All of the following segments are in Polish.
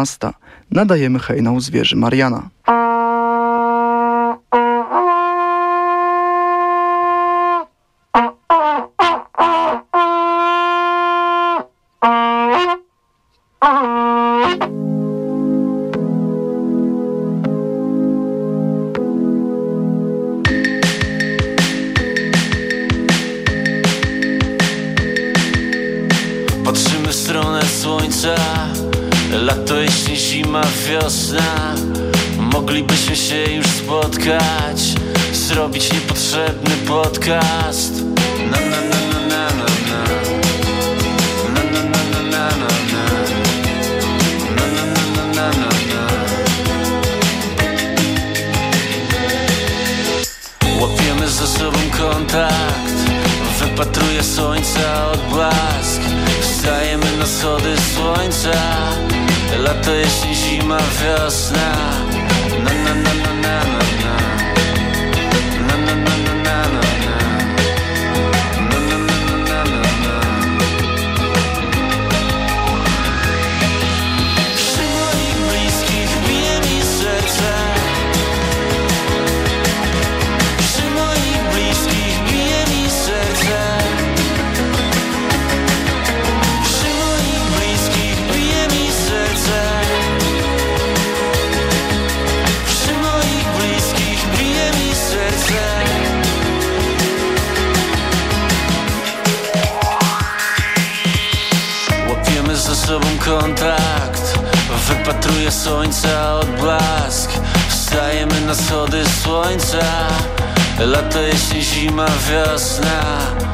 12 nadajemy hejną zwierzy Mariana. Patrzymy stronę słońca Lato, jesień, zima, wiosna Moglibyśmy się już spotkać Zrobić niepotrzebny podcast Na na na na na na na Na na na na na na Na na na na na na Łapiemy ze sobą kontakt Wypatruję słońca odblask Zajemy na schody słońca. Lato, jesień, zima, wiosna. kontakt. Wypatruję słońca odblask Wstajemy na schody słońca. Lato, jesień, zima, wiosna.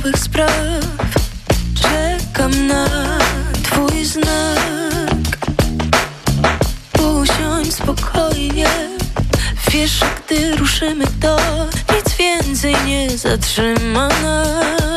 nowych spraw. Czekam na twój znak. Usiądź spokojnie. Wiesz, że gdy ruszymy to Nic więcej nie zatrzyma nas.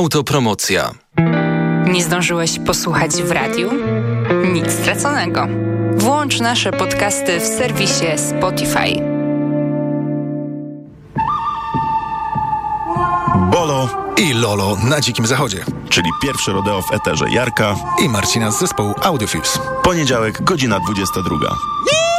Autopromocja. Nie zdążyłeś posłuchać w radiu? Nic straconego. Włącz nasze podcasty w serwisie Spotify. Bolo i Lolo na Dzikim Zachodzie. Czyli pierwszy rodeo w eterze Jarka i Marcina z zespołu Audiofuse. Poniedziałek, godzina 22.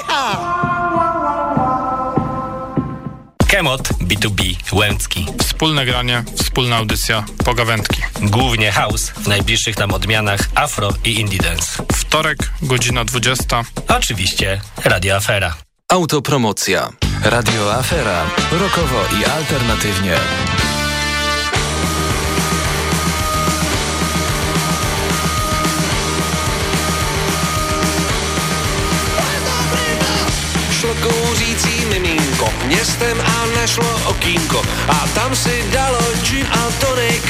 Kemot B2B Łęcki. Wspólne granie, wspólna audycja, pogawędki. Głównie house, w najbliższych nam odmianach afro i indie dance. Wtorek, godzina 20. Oczywiście Radio Afera. Autopromocja. Radio Afera. Rokowo i alternatywnie. Městem a nešlo okýnko a tam si dalo gin a tonik.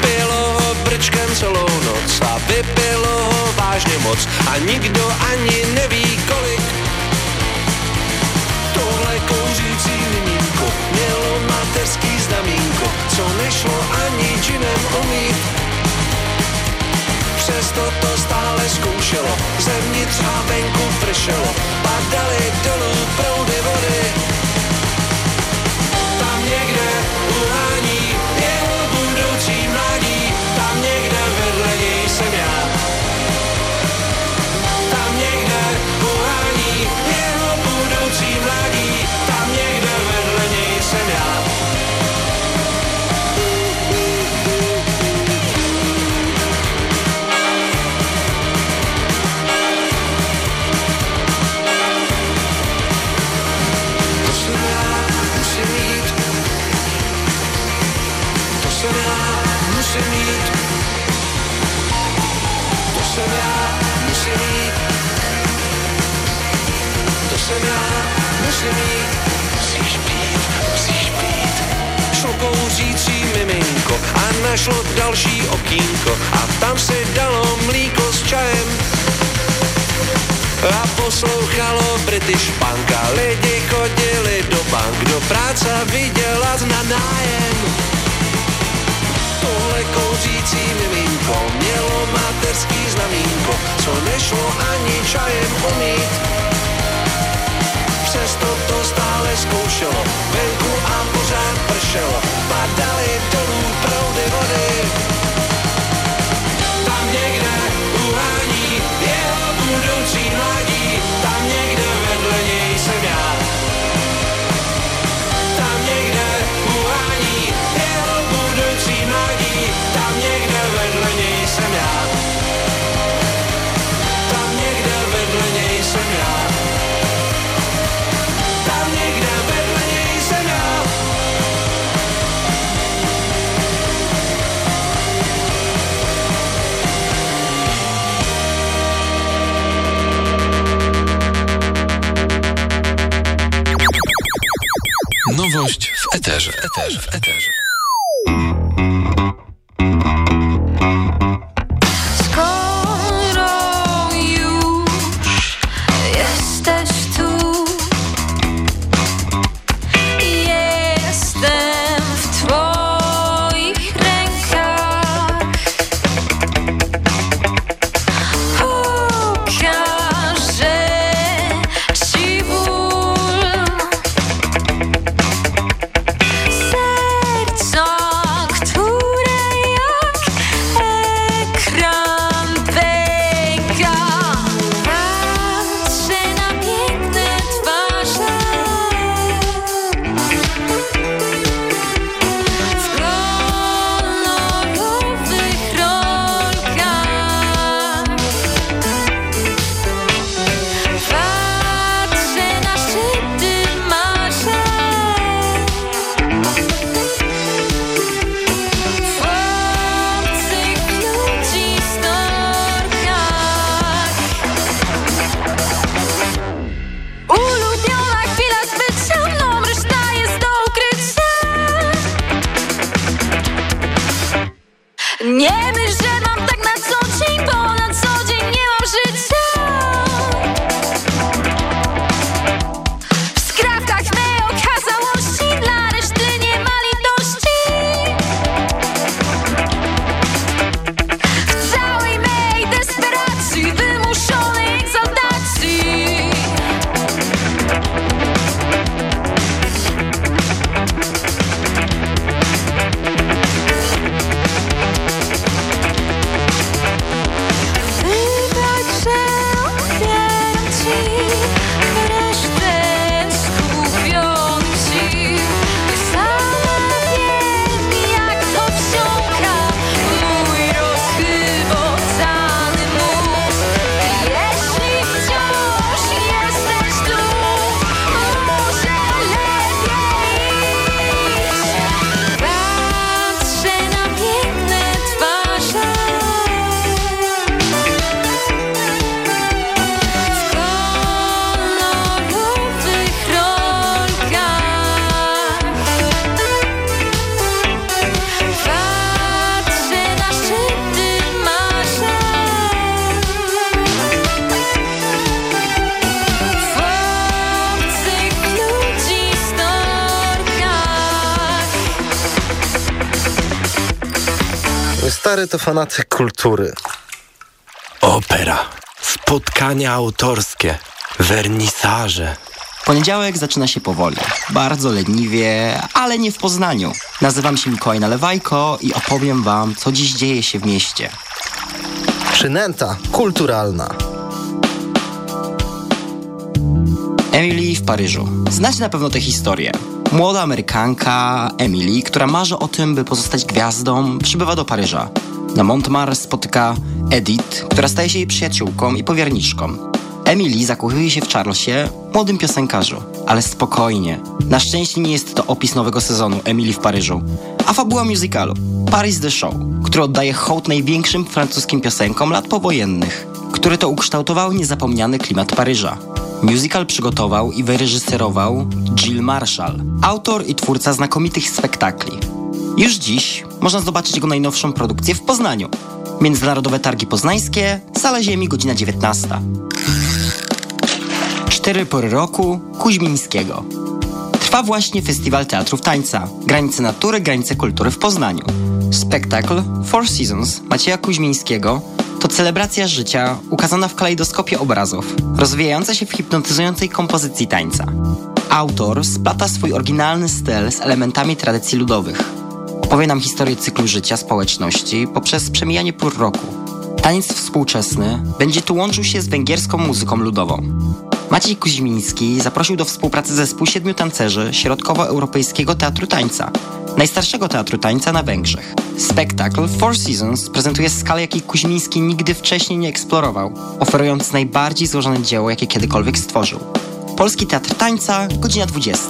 Pilo ho brčkem celou noc a vypilo ho vážně moc a nikdo ani neví kolik. Tohle kouřící miminko mělo materský znamínko, co nešlo ani džinem umít přesto to stále zkoušelo, zevnitř a venku fršelo, padaly dolů proudy vody. Musíš pít, musíš pít. Šlo kouřící miminko a našlo další okýnko a tam se dalo mlíko s čajem. A poslouchalo British banka, lidi chodili do bank, do práce viděla na nájem. Tohle kouřící miminko mělo materský znamínko, co nešlo ani čajem umít přesto to stále zkoušelo, venku a pořád pršelo, padaly dolů proudy vody. Nowość w eterze, eterze, w eterze. stary to fanatyk kultury. Opera, spotkania autorskie, wernisaże. Poniedziałek zaczyna się powoli, bardzo leniwie, ale nie w Poznaniu. Nazywam się Mikołaj Nalewajko i opowiem wam, co dziś dzieje się w mieście. Przynęta kulturalna. Emily w Paryżu. Znacie na pewno tę historię. Młoda Amerykanka Emily, która marzy o tym, by pozostać gwiazdą, przybywa do Paryża. Na Montmartre spotyka Edith, która staje się jej przyjaciółką i powierniczką. Emily zakochuje się w Charlesie, młodym piosenkarzu. Ale spokojnie. Na szczęście nie jest to opis nowego sezonu Emily w Paryżu, a fabuła musicalu Paris the Show, który oddaje hołd największym francuskim piosenkom lat powojennych, które to ukształtowały niezapomniany klimat Paryża. Musical przygotował i wyreżyserował Jill Marshall, autor i twórca znakomitych spektakli. Już dziś można zobaczyć jego najnowszą produkcję w Poznaniu. Międzynarodowe Targi Poznańskie, Sala Ziemi, godzina 19. Cztery pory roku Kuźmińskiego. Trwa właśnie Festiwal Teatrów Tańca, Granice Natury, Granice Kultury w Poznaniu. Spektakl Four Seasons Macieja Kuźmińskiego to celebracja życia ukazana w kalejdoskopie obrazów, rozwijająca się w hipnotyzującej kompozycji tańca. Autor splata swój oryginalny styl z elementami tradycji ludowych. Opowie nam historię cyklu życia społeczności poprzez przemijanie pór roku. Taniec współczesny będzie tu łączył się z węgierską muzyką ludową. Maciej Kuzimiński zaprosił do współpracy zespół siedmiu tancerzy Środkowoeuropejskiego Teatru Tańca, najstarszego teatru tańca na Węgrzech. Spektakl Four Seasons prezentuje skalę, jakiej Kuzimiński nigdy wcześniej nie eksplorował, oferując najbardziej złożone dzieło, jakie kiedykolwiek stworzył. Polski Teatr Tańca, godzina 20.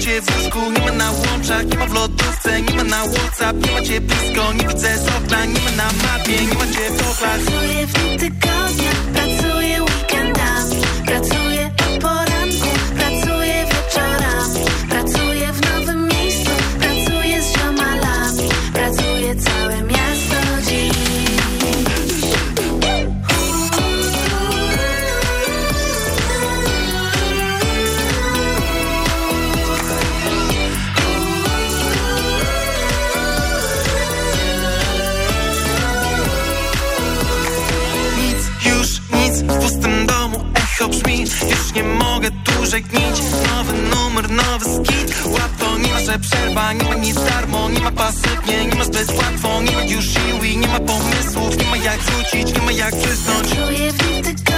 cię w nie ma na łączach Nie ma w lodówce, nie ma na Whatsapp Nie ma cię blisko, nie widzę z okna Nie ma na mapie, nie ma cię w oklach Pracuję w tym gnić Nowy numer, nowy skit. Łatwo, nie ma, że przerwa Nie ma nic darmo, nie ma pasywnie Nie ma zbyt łatwo, nie ma już siły Nie ma pomysłów, nie ma jak wrócić Nie ma jak przysnąć. Pracuję w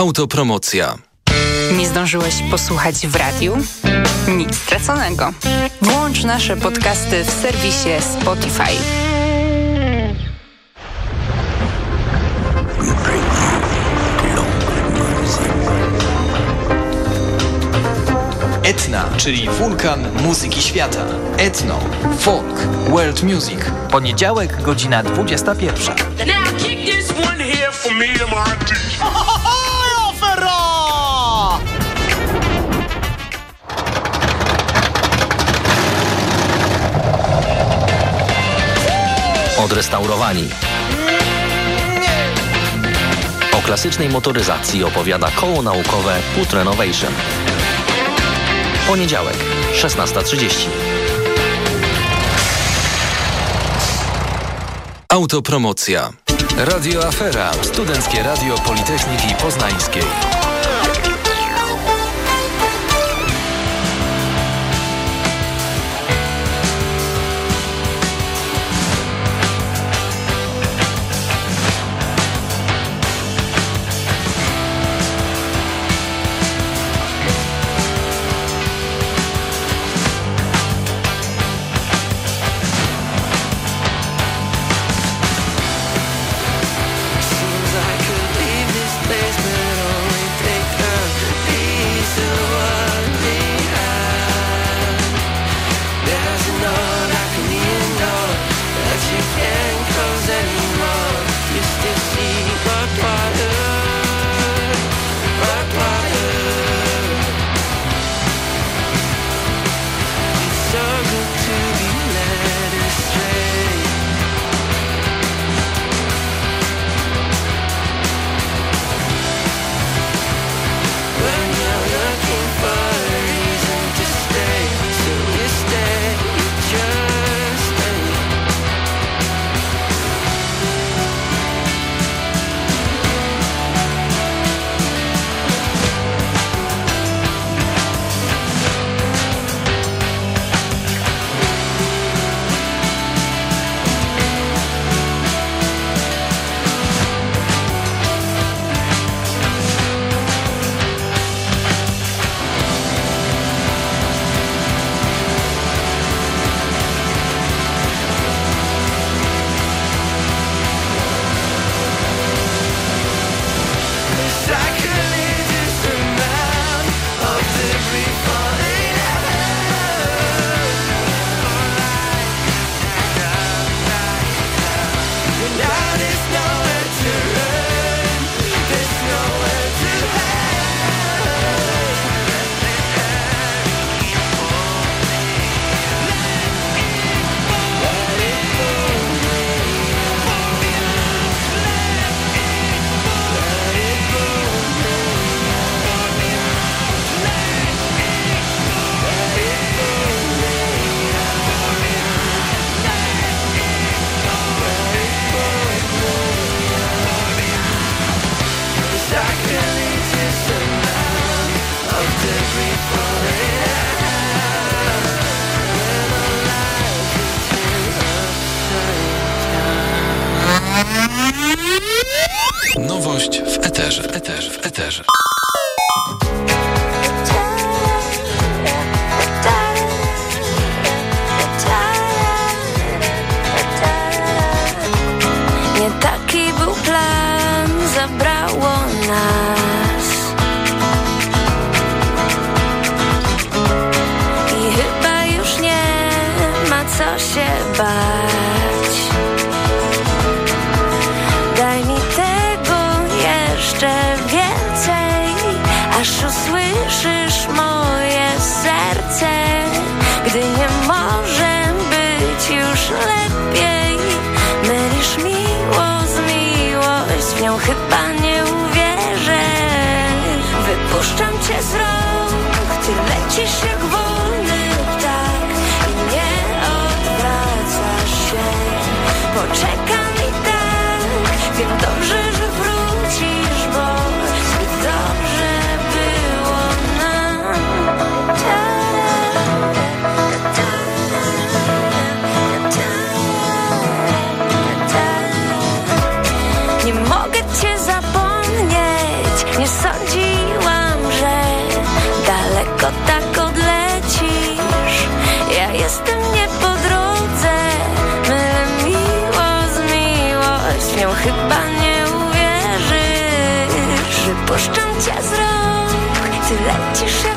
Autopromocja. Nie zdążyłeś posłuchać w radiu? Nic straconego. Włącz nasze podcasty w serwisie Spotify. Etna, czyli wulkan muzyki świata. Etno, folk, world music. Poniedziałek, godzina 21. Now kick this one here for me and my odrestaurowani. O klasycznej motoryzacji opowiada koło naukowe Put Renovation. Poniedziałek, 16.30. Autopromocja. Radio Afera. Studenckie Radio Politechniki Poznańskiej. тишина.